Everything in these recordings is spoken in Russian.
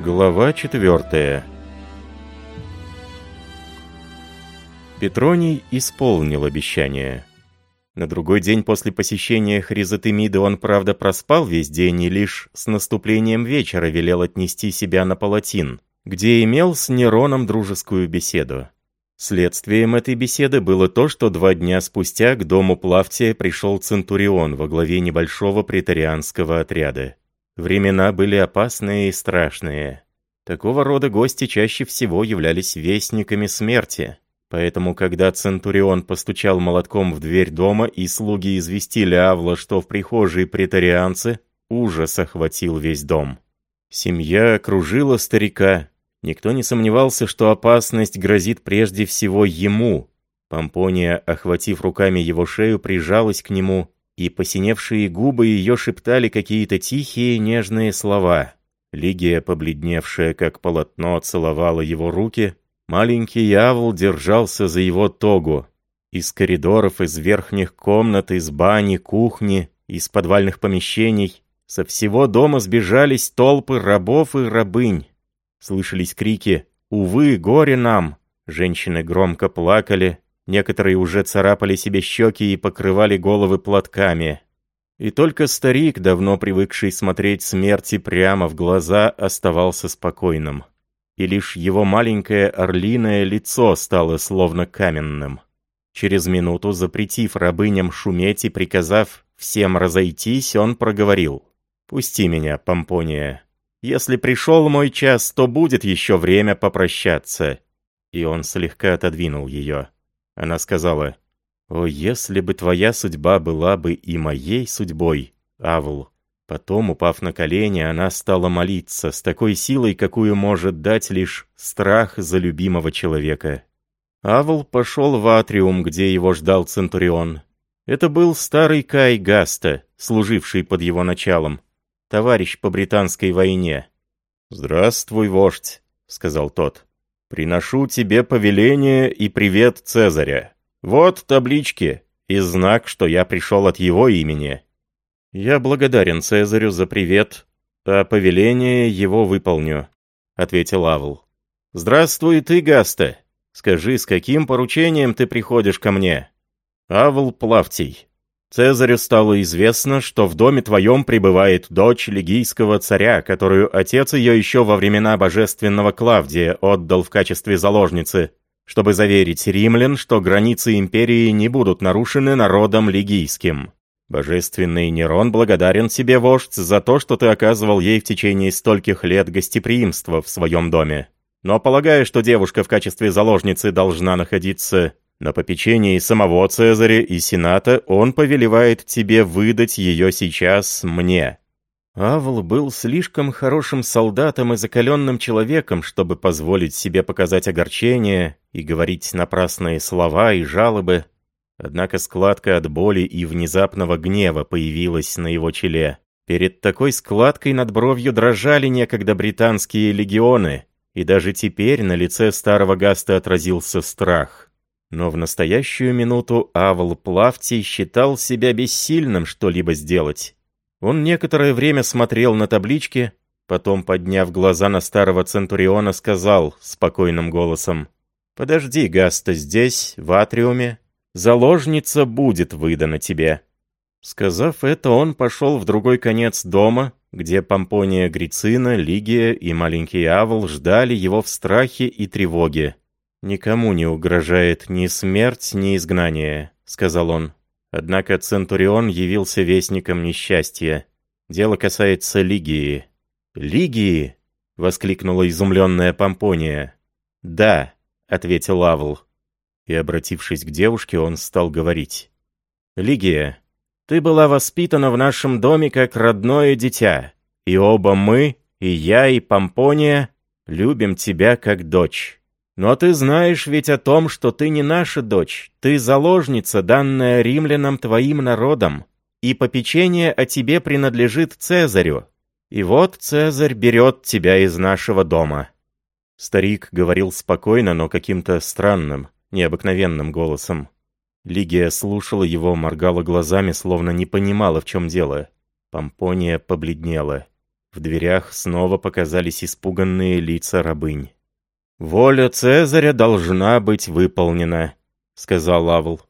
Глава 4 Петроний исполнил обещание. На другой день после посещения Хризотемиды он, правда, проспал весь день и лишь с наступлением вечера велел отнести себя на Палатин, где имел с Нероном дружескую беседу. Следствием этой беседы было то, что два дня спустя к дому Плавтия пришел Центурион во главе небольшого претарианского отряда. Времена были опасные и страшные. Такого рода гости чаще всего являлись вестниками смерти. Поэтому, когда Центурион постучал молотком в дверь дома и слуги известили Авла, что в прихожей претарианцы, ужас охватил весь дом. Семья окружила старика, Никто не сомневался, что опасность грозит прежде всего ему. Помпония, охватив руками его шею, прижалась к нему, и посиневшие губы ее шептали какие-то тихие нежные слова. Лигия, побледневшая как полотно, целовала его руки. Маленький Явол держался за его тогу. Из коридоров, из верхних комнат, из бани, кухни, из подвальных помещений со всего дома сбежались толпы рабов и рабынь. Слышались крики «Увы, горе нам!». Женщины громко плакали, некоторые уже царапали себе щеки и покрывали головы платками. И только старик, давно привыкший смотреть смерти прямо в глаза, оставался спокойным. И лишь его маленькое орлиное лицо стало словно каменным. Через минуту, запретив рабыням шуметь и приказав всем разойтись, он проговорил. «Пусти меня, Помпония. Если пришел мой час, то будет еще время попрощаться». И он слегка отодвинул ее. Она сказала, «О, если бы твоя судьба была бы и моей судьбой, Авл». Потом, упав на колени, она стала молиться с такой силой, какую может дать лишь страх за любимого человека. Авл пошел в атриум, где его ждал Центурион. Это был старый Кай Гаста, служивший под его началом товарищ по британской войне». «Здравствуй, вождь», — сказал тот. «Приношу тебе повеление и привет Цезаря. Вот таблички и знак, что я пришел от его имени». «Я благодарен Цезарю за привет, а повеление его выполню», — ответил Авл. «Здравствуй ты, Гаста. Скажи, с каким поручением ты приходишь ко мне?» «Авл Плавтий», Цезарю стало известно, что в доме твоем пребывает дочь лигийского царя, которую отец ее еще во времена божественного Клавдия отдал в качестве заложницы, чтобы заверить римлян, что границы империи не будут нарушены народом лигийским. Божественный Нерон благодарен тебе, вождь, за то, что ты оказывал ей в течение стольких лет гостеприимства в своем доме. Но полагая, что девушка в качестве заложницы должна находиться на попечении самого Цезаря и Сената он повелевает тебе выдать ее сейчас мне». Авл был слишком хорошим солдатом и закаленным человеком, чтобы позволить себе показать огорчение и говорить напрасные слова и жалобы. Однако складка от боли и внезапного гнева появилась на его челе. Перед такой складкой над бровью дрожали некогда британские легионы, и даже теперь на лице старого Гаста отразился страх. Но в настоящую минуту Авл Плавтий считал себя бессильным что-либо сделать. Он некоторое время смотрел на таблички, потом, подняв глаза на старого Центуриона, сказал спокойным голосом, «Подожди, Гаста, здесь, в атриуме. Заложница будет выдана тебе». Сказав это, он пошел в другой конец дома, где Помпония Грицина, Лигия и маленький Авл ждали его в страхе и тревоге. «Никому не угрожает ни смерть, ни изгнание», — сказал он. Однако Центурион явился вестником несчастья. Дело касается Лигии. «Лигии?» — воскликнула изумленная Помпония. «Да», — ответил Авл. И, обратившись к девушке, он стал говорить. «Лигия, ты была воспитана в нашем доме как родное дитя, и оба мы, и я, и Помпония, любим тебя как дочь». Но ты знаешь ведь о том, что ты не наша дочь, ты заложница, данная римлянам твоим народом, и попечение о тебе принадлежит Цезарю. И вот Цезарь берет тебя из нашего дома». Старик говорил спокойно, но каким-то странным, необыкновенным голосом. Лигия слушала его, моргала глазами, словно не понимала, в чем дело. Помпония побледнела. В дверях снова показались испуганные лица рабынь. «Воля Цезаря должна быть выполнена», — сказал Авл.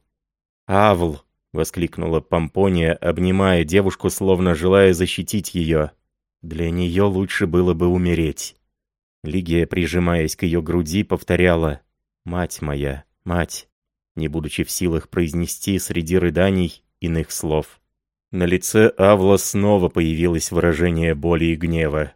«Авл!» — воскликнула Помпония, обнимая девушку, словно желая защитить ее. «Для нее лучше было бы умереть». Лигия, прижимаясь к ее груди, повторяла «Мать моя, мать!» не будучи в силах произнести среди рыданий иных слов. На лице Авла снова появилось выражение боли и гнева.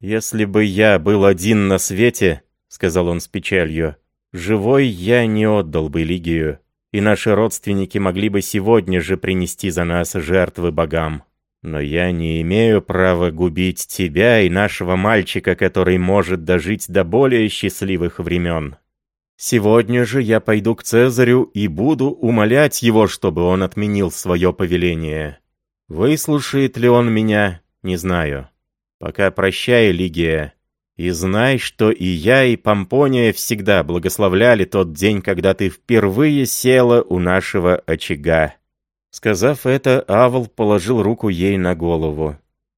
«Если бы я был один на свете», — сказал он с печалью, — «живой я не отдал бы Лигию, и наши родственники могли бы сегодня же принести за нас жертвы богам. Но я не имею права губить тебя и нашего мальчика, который может дожить до более счастливых времен. Сегодня же я пойду к Цезарю и буду умолять его, чтобы он отменил свое повеление. Выслушает ли он меня, не знаю. Пока прощай, Лигия, и знай, что и я, и Помпония всегда благословляли тот день, когда ты впервые села у нашего очага». Сказав это, Авл положил руку ей на голову.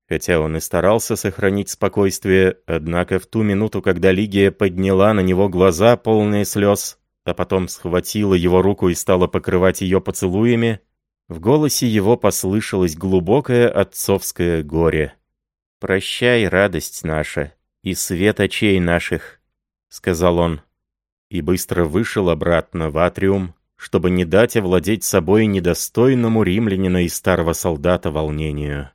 Хотя он и старался сохранить спокойствие, однако в ту минуту, когда Лигия подняла на него глаза, полные слез, а потом схватила его руку и стала покрывать ее поцелуями, в голосе его послышалось глубокое отцовское горе. «Прощай, радость наша, и свет очей наших», — сказал он, и быстро вышел обратно в атриум, чтобы не дать овладеть собой недостойному римлянина и старого солдата волнению.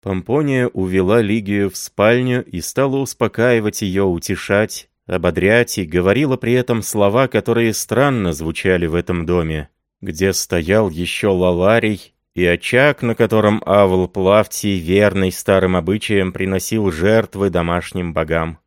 Помпония увела Лигию в спальню и стала успокаивать ее, утешать, ободрять и говорила при этом слова, которые странно звучали в этом доме, где стоял еще Лаларий, и очаг, на котором Авл Плавтий, верный старым обычаям, приносил жертвы домашним богам.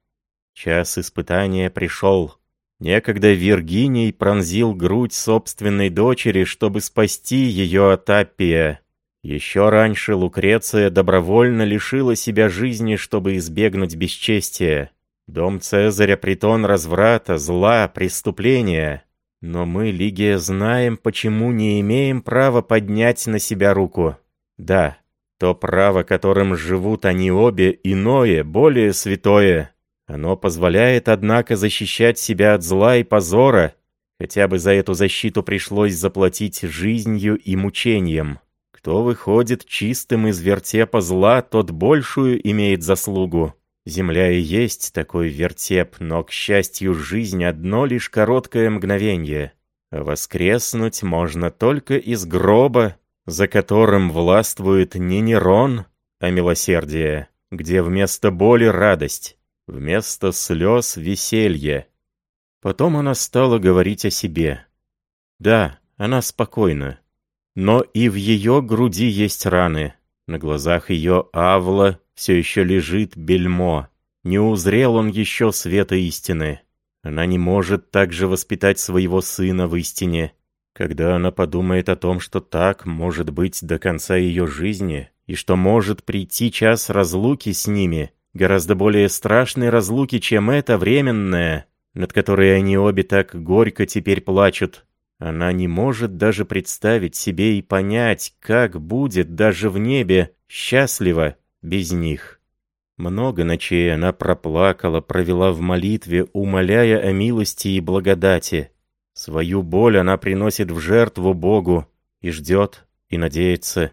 Час испытания пришел. Некогда Виргиний пронзил грудь собственной дочери, чтобы спасти ее от Аппия. Еще раньше Лукреция добровольно лишила себя жизни, чтобы избегнуть бесчестия. Дом Цезаря — притон разврата, зла, преступления. Но мы, Лигия, знаем, почему не имеем права поднять на себя руку. Да, то право, которым живут они обе, иное, более святое. Оно позволяет, однако, защищать себя от зла и позора, хотя бы за эту защиту пришлось заплатить жизнью и мучением. Кто выходит чистым из вертепа зла, тот большую имеет заслугу. Земля и есть такой вертеп, но, к счастью, жизнь одно лишь короткое мгновение. Воскреснуть можно только из гроба, за которым властвует не Нерон, а милосердие, где вместо боли радость, вместо слез веселье. Потом она стала говорить о себе. Да, она спокойна. Но и в ее груди есть раны. На глазах ее Авла все еще лежит бельмо. Не узрел он еще света истины. Она не может также воспитать своего сына в истине. Когда она подумает о том, что так может быть до конца ее жизни, и что может прийти час разлуки с ними, гораздо более страшной разлуки, чем эта временная, над которой они обе так горько теперь плачут, она не может даже представить себе и понять, как будет даже в небе счастливо без них. Много ночей она проплакала, провела в молитве, умоляя о милости и благодати. Свою боль она приносит в жертву Богу и ждет, и надеется.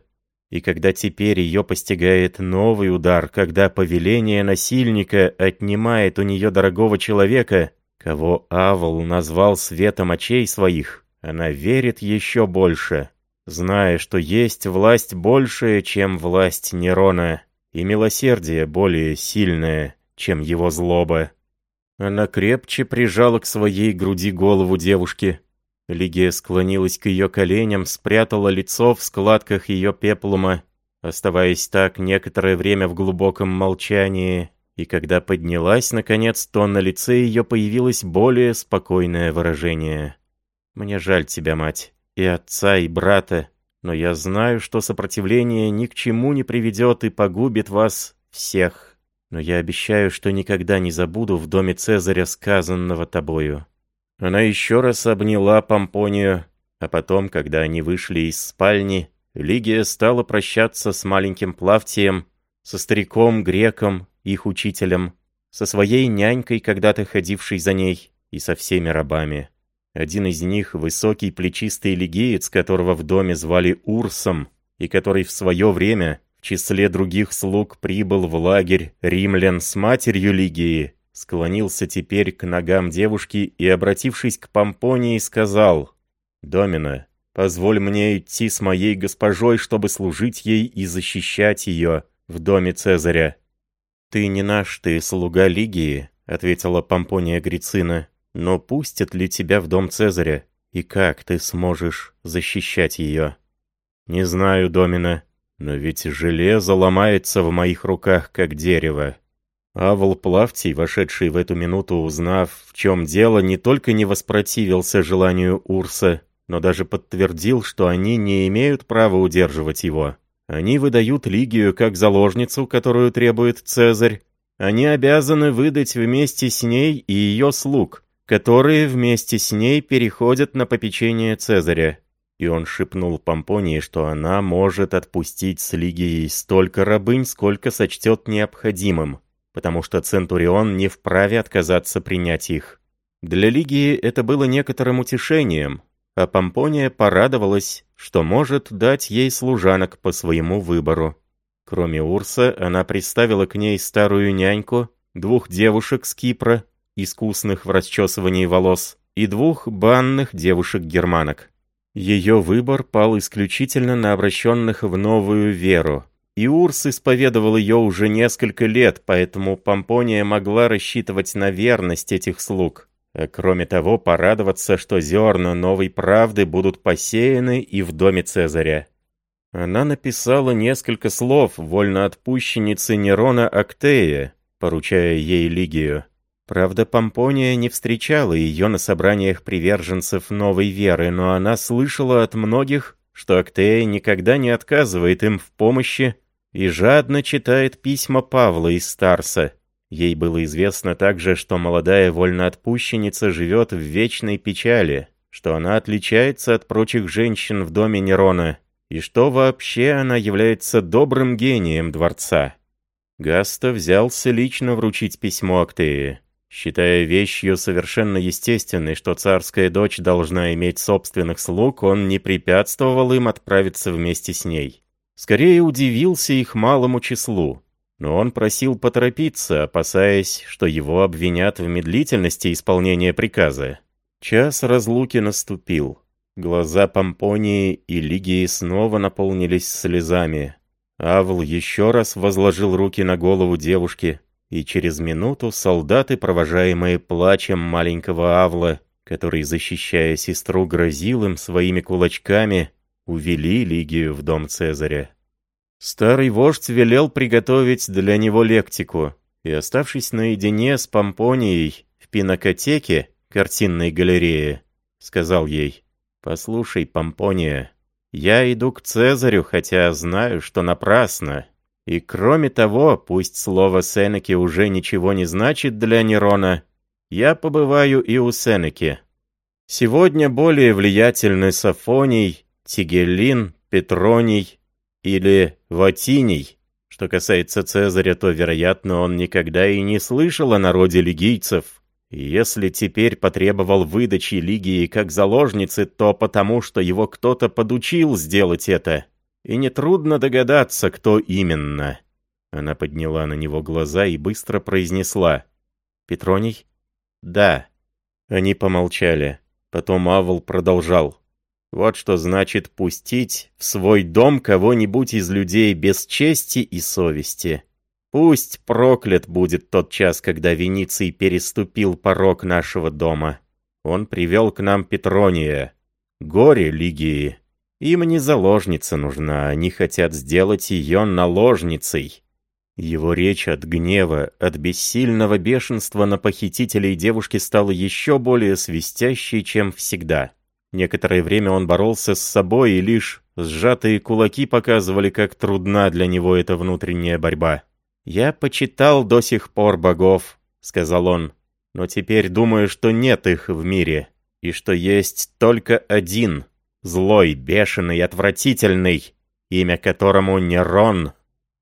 И когда теперь ее постигает новый удар, когда повеление насильника отнимает у нее дорогого человека, кого Авл назвал светом очей своих, она верит еще больше, зная, что есть власть большая, чем власть Нерона, и милосердие более сильное, чем его злоба. Она крепче прижала к своей груди голову девушки. Лигия склонилась к ее коленям, спрятала лицо в складках ее пеплума, оставаясь так некоторое время в глубоком молчании, и когда поднялась, наконец, то на лице ее появилось более спокойное выражение. Мне жаль тебя, мать, и отца, и брата, но я знаю, что сопротивление ни к чему не приведет и погубит вас всех. Но я обещаю, что никогда не забуду в доме Цезаря сказанного тобою». Она еще раз обняла Помпонию, а потом, когда они вышли из спальни, Лигия стала прощаться с маленьким Плавтием, со стариком-греком, их учителем, со своей нянькой, когда-то ходившей за ней, и со всеми рабами. Один из них — высокий плечистый легиец, которого в доме звали Урсом, и который в свое время в числе других слуг прибыл в лагерь римлян с матерью Лигии, склонился теперь к ногам девушки и, обратившись к Помпонии, сказал «Домина, позволь мне идти с моей госпожой, чтобы служить ей и защищать ее в доме Цезаря». «Ты не наш, ты слуга Лигии», — ответила Помпония Грицина. «Но пустят ли тебя в дом Цезаря? И как ты сможешь защищать ее?» «Не знаю, Домина, но ведь железо ломается в моих руках, как дерево». Авл Плавтий, вошедший в эту минуту, узнав, в чем дело, не только не воспротивился желанию Урса, но даже подтвердил, что они не имеют права удерживать его. Они выдают Лигию как заложницу, которую требует Цезарь. Они обязаны выдать вместе с ней и ее слуг, которые вместе с ней переходят на попечение Цезаря. И он шепнул Помпонии, что она может отпустить с Лигией столько рабынь, сколько сочтет необходимым, потому что Центурион не вправе отказаться принять их. Для Лигии это было некоторым утешением, а Помпония порадовалась, что может дать ей служанок по своему выбору. Кроме Урса, она приставила к ней старую няньку, двух девушек с Кипра, искусных в расчесывании волос, и двух банных девушек-германок. Ее выбор пал исключительно на обращенных в новую веру, и Урс исповедовал ее уже несколько лет, поэтому Помпония могла рассчитывать на верность этих слуг. А кроме того, порадоваться, что зерна новой правды будут посеяны и в доме Цезаря. Она написала несколько слов вольноотпущеннице Нерона Актея, поручая ей Лигию. Правда, Помпония не встречала ее на собраниях приверженцев новой веры, но она слышала от многих, что Актея никогда не отказывает им в помощи и жадно читает письма Павла из Старса, Ей было известно также, что молодая вольноотпущенница живет в вечной печали, что она отличается от прочих женщин в доме Нерона, и что вообще она является добрым гением дворца. Гаста взялся лично вручить письмо Актеи, считая вещью совершенно естественной, что царская дочь должна иметь собственных слуг, он не препятствовал им отправиться вместе с ней. Скорее удивился их малому числу, но он просил поторопиться, опасаясь, что его обвинят в медлительности исполнения приказа. Час разлуки наступил. Глаза Помпонии и Лигии снова наполнились слезами. Авл еще раз возложил руки на голову девушки, и через минуту солдаты, провожаемые плачем маленького Авла, который, защищая сестру, грозил им своими кулачками, увели Лигию в дом Цезаря. Старый вождь велел приготовить для него лектику, и, оставшись наедине с Помпонией в пинокотеке картинной галереи, сказал ей, «Послушай, Помпония, я иду к Цезарю, хотя знаю, что напрасно. И кроме того, пусть слово Сенеки уже ничего не значит для Нерона, я побываю и у Сенеки. Сегодня более влиятельны Сафоний, Тигелин, Петроний, или Ватиний. Что касается Цезаря, то, вероятно, он никогда и не слышал о народе лигийцев. Если теперь потребовал выдачи Лигии как заложницы, то потому, что его кто-то подучил сделать это. И нетрудно догадаться, кто именно. Она подняла на него глаза и быстро произнесла. «Петроний?» «Да». Они помолчали. Потом Авл продолжал. Вот что значит пустить в свой дом кого-нибудь из людей без чести и совести. Пусть проклят будет тот час, когда Вениций переступил порог нашего дома. Он привел к нам Петрония. Горе Лигии. Им не заложница нужна, они хотят сделать ее наложницей. Его речь от гнева, от бессильного бешенства на похитителей девушки стала еще более свистящей, чем всегда. Некоторое время он боролся с собой, и лишь сжатые кулаки показывали, как трудна для него эта внутренняя борьба. «Я почитал до сих пор богов», — сказал он, — «но теперь думаю, что нет их в мире, и что есть только один, злой, бешеный, отвратительный, имя которому Нерон.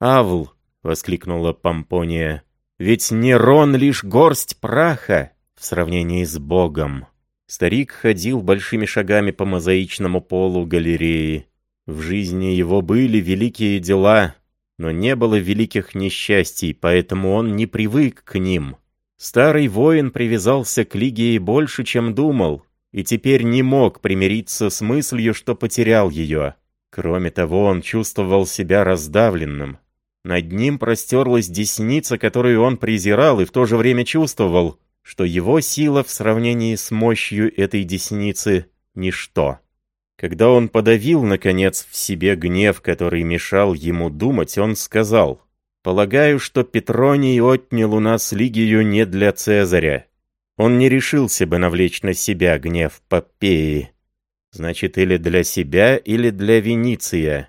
Авл, — воскликнула Помпония. «Ведь Нерон лишь горсть праха в сравнении с Богом». Старик ходил большими шагами по мозаичному полу галереи. В жизни его были великие дела, но не было великих несчастий, поэтому он не привык к ним. Старый воин привязался к Лигии больше, чем думал, и теперь не мог примириться с мыслью, что потерял ее. Кроме того, он чувствовал себя раздавленным. Над ним простерлась десница, которую он презирал, и в то же время чувствовал, что его сила в сравнении с мощью этой десницы — ничто. Когда он подавил, наконец, в себе гнев, который мешал ему думать, он сказал, «Полагаю, что Петроний отнял у нас Лигию не для Цезаря. Он не решился бы навлечь на себя гнев Попеи. Значит, или для себя, или для Вениция.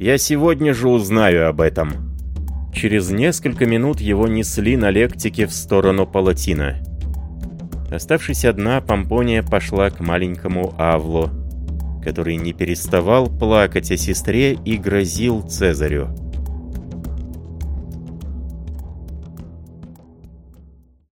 Я сегодня же узнаю об этом». Через несколько минут его несли на лектике в сторону Палатина. Оставшись одна, Помпония пошла к маленькому Авлу, который не переставал плакать о сестре и грозил Цезарю.